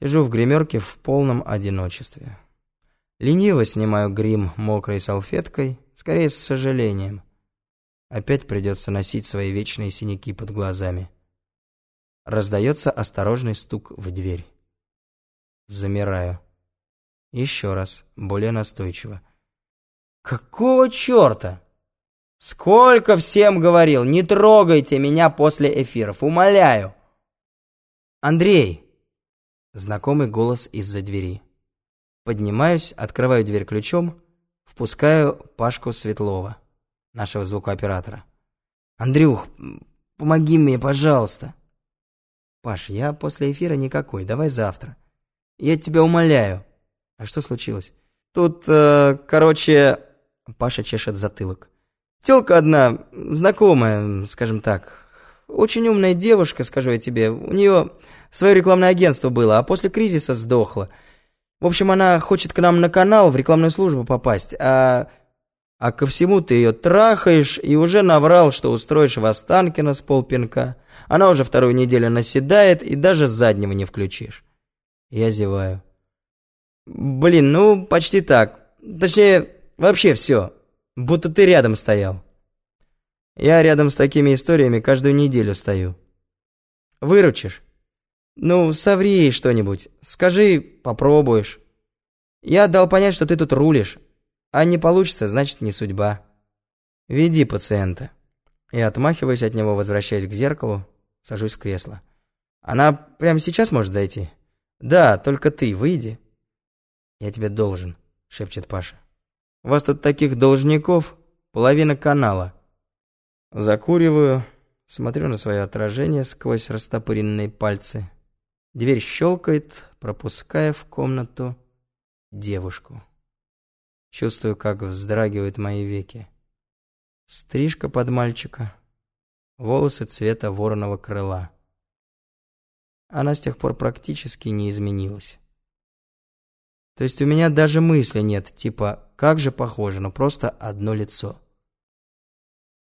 Сижу в гримерке в полном одиночестве. Лениво снимаю грим мокрой салфеткой, скорее с сожалением. Опять придется носить свои вечные синяки под глазами. Раздается осторожный стук в дверь. Замираю. Еще раз, более настойчиво. «Какого черта? Сколько всем говорил, не трогайте меня после эфиров, умоляю!» «Андрей!» Знакомый голос из-за двери. Поднимаюсь, открываю дверь ключом, впускаю Пашку Светлова, нашего звукооператора. «Андрюх, помоги мне, пожалуйста!» «Паш, я после эфира никакой, давай завтра. Я тебя умоляю». «А что случилось?» «Тут, э, короче...» Паша чешет затылок. «Тёлка одна, знакомая, скажем так. Очень умная девушка, скажу я тебе. У неё свое рекламное агентство было, а после кризиса сдохла. В общем, она хочет к нам на канал в рекламную службу попасть, а... А ко всему ты ее трахаешь и уже наврал, что устроишь в Останкино с полпинка. Она уже вторую неделю наседает и даже заднего не включишь. Я зеваю. Блин, ну, почти так. Точнее, вообще все. Будто ты рядом стоял. Я рядом с такими историями каждую неделю стою. Выручишь? Ну, соври что-нибудь. Скажи, попробуешь. Я дал понять, что ты тут рулишь. А не получится, значит, не судьба. Веди пациента. Я отмахиваюсь от него, возвращаюсь к зеркалу, сажусь в кресло. Она прямо сейчас может зайти? Да, только ты выйди. Я тебе должен, шепчет Паша. У вас тут таких должников половина канала. Закуриваю, смотрю на свое отражение сквозь растопыренные пальцы. Дверь щелкает, пропуская в комнату девушку. Чувствую, как вздрагивают мои веки. Стрижка под мальчика, волосы цвета вороного крыла. Она с тех пор практически не изменилась. То есть у меня даже мысли нет, типа, как же похоже, но просто одно лицо.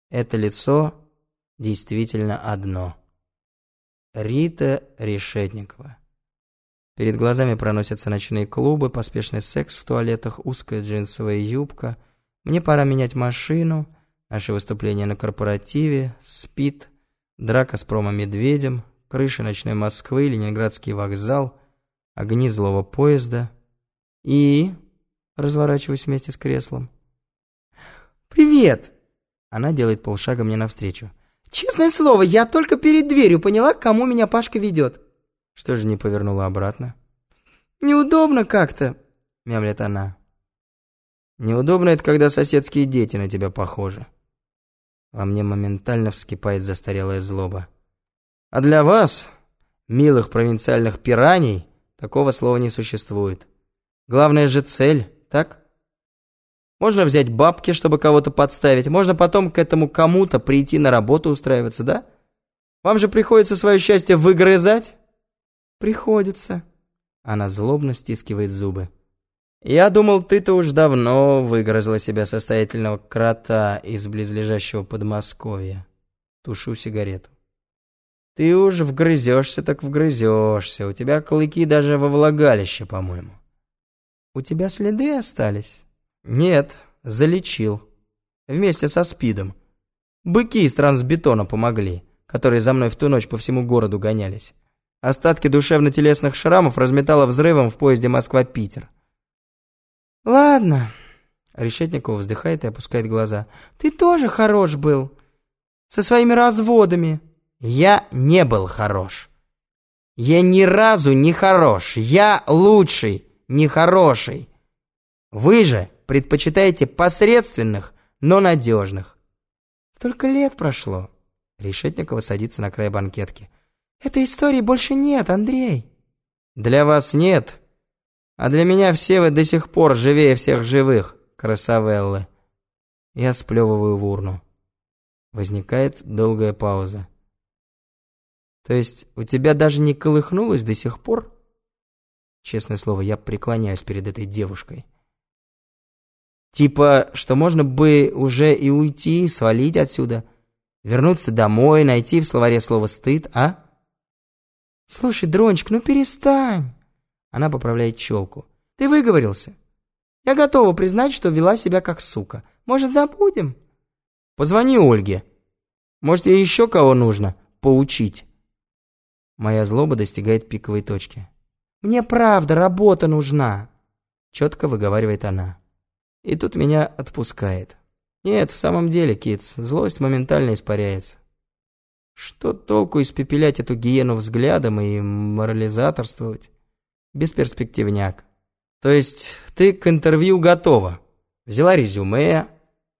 Это лицо действительно одно. Рита Решетникова. Перед глазами проносятся ночные клубы, поспешный секс в туалетах, узкая джинсовая юбка. Мне пора менять машину, наши выступления на корпоративе, спит, драка с промо-медведем, крыша ночной Москвы, Ленинградский вокзал, огни злого поезда. И... Разворачиваюсь вместе с креслом. «Привет!» Она делает полшага мне навстречу. «Честное слово, я только перед дверью поняла, к кому меня Пашка ведет». Что же не повернула обратно? «Неудобно как-то», — мямлет она. «Неудобно это, когда соседские дети на тебя похожи». Во мне моментально вскипает застарелая злоба. А для вас, милых провинциальных пираний, такого слова не существует. Главное же цель, так? Можно взять бабки, чтобы кого-то подставить. Можно потом к этому кому-то прийти на работу устраиваться, да? Вам же приходится свое счастье выгрызать? Приходится. Она злобно стискивает зубы. Я думал, ты-то уж давно выгрызла себя состоятельного крота из близлежащего Подмосковья. Тушу сигарету. Ты уж вгрызешься, так вгрызешься. У тебя клыки даже во влагалище, по-моему. У тебя следы остались? Нет, залечил. Вместе со спидом. Быки из трансбетона помогли, которые за мной в ту ночь по всему городу гонялись. Остатки душевно-телесных шрамов разметало взрывом в поезде Москва-Питер. «Ладно», — Решетников вздыхает и опускает глаза. «Ты тоже хорош был. Со своими разводами». «Я не был хорош. Я ни разу не хорош. Я лучший, не хороший. Вы же предпочитаете посредственных, но надежных. Столько лет прошло. Решетникова садится на край банкетки. Этой истории больше нет, Андрей. Для вас нет, а для меня все вы до сих пор живее всех живых, красавеллы. Я сплевываю в урну. Возникает долгая пауза. То есть у тебя даже не колыхнулось до сих пор? Честное слово, я преклоняюсь перед этой девушкой. Типа, что можно бы уже и уйти, свалить отсюда, вернуться домой, найти в словаре слово «стыд», а? Слушай, Дрончик, ну перестань. Она поправляет челку. «Ты выговорился. Я готова признать, что вела себя как сука. Может, забудем?» «Позвони Ольге. Может, ей еще кого нужно поучить?» Моя злоба достигает пиковой точки. «Мне правда работа нужна!» Четко выговаривает она. И тут меня отпускает. Нет, в самом деле, Китс, злость моментально испаряется. Что толку испепелять эту гиену взглядом и морализаторствовать? Бесперспективняк. То есть ты к интервью готова? Взяла резюме,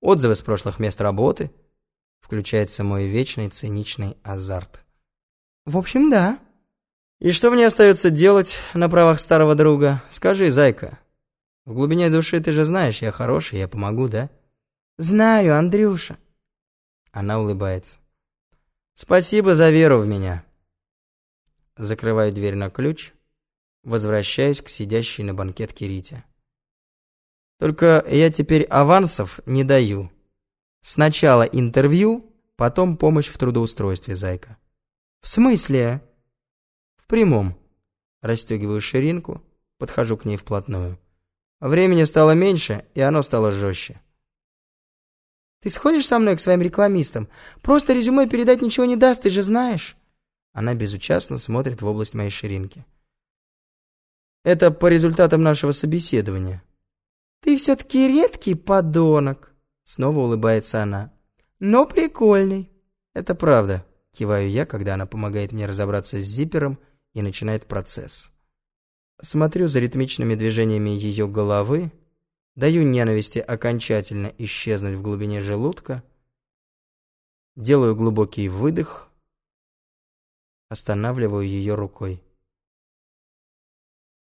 отзывы с прошлых мест работы? Включается мой вечный циничный азарт. В общем, да. И что мне остается делать на правах старого друга? Скажи, зайка. В глубине души ты же знаешь, я хороший, я помогу, да? Знаю, Андрюша. Она улыбается. Спасибо за веру в меня. Закрываю дверь на ключ, возвращаюсь к сидящей на банкетке Рите. Только я теперь авансов не даю. Сначала интервью, потом помощь в трудоустройстве, зайка. В смысле? В прямом. Расстегиваю ширинку, подхожу к ней вплотную. Времени стало меньше, и оно стало жестче. Ты сходишь со мной к своим рекламистам? Просто резюме передать ничего не даст, ты же знаешь. Она безучастно смотрит в область моей ширинки. Это по результатам нашего собеседования. Ты все-таки редкий подонок. Снова улыбается она. Но прикольный. Это правда. Киваю я, когда она помогает мне разобраться с зипером и начинает процесс. Смотрю за ритмичными движениями ее головы, Даю ненависти окончательно исчезнуть в глубине желудка. Делаю глубокий выдох. Останавливаю ее рукой.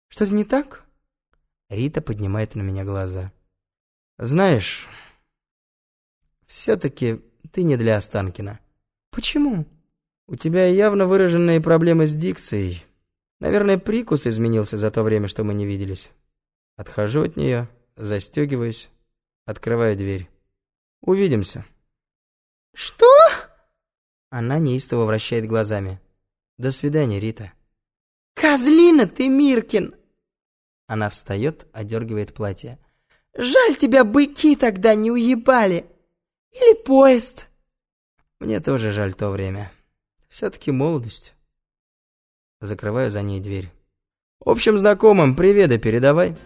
«Что-то не так?» Рита поднимает на меня глаза. «Знаешь, все-таки ты не для Останкина». «Почему?» «У тебя явно выраженные проблемы с дикцией. Наверное, прикус изменился за то время, что мы не виделись. Отхожу от нее» застегиваюсь, открываю дверь. «Увидимся». «Что?» Она неистово вращает глазами. «До свидания, Рита». «Козлина ты, Миркин!» Она встает, одергивает платье. «Жаль тебя, быки тогда не уебали! Или поезд!» Мне тоже жаль то время. Все-таки молодость. Закрываю за ней дверь. «В общем, знакомым приведы передавай».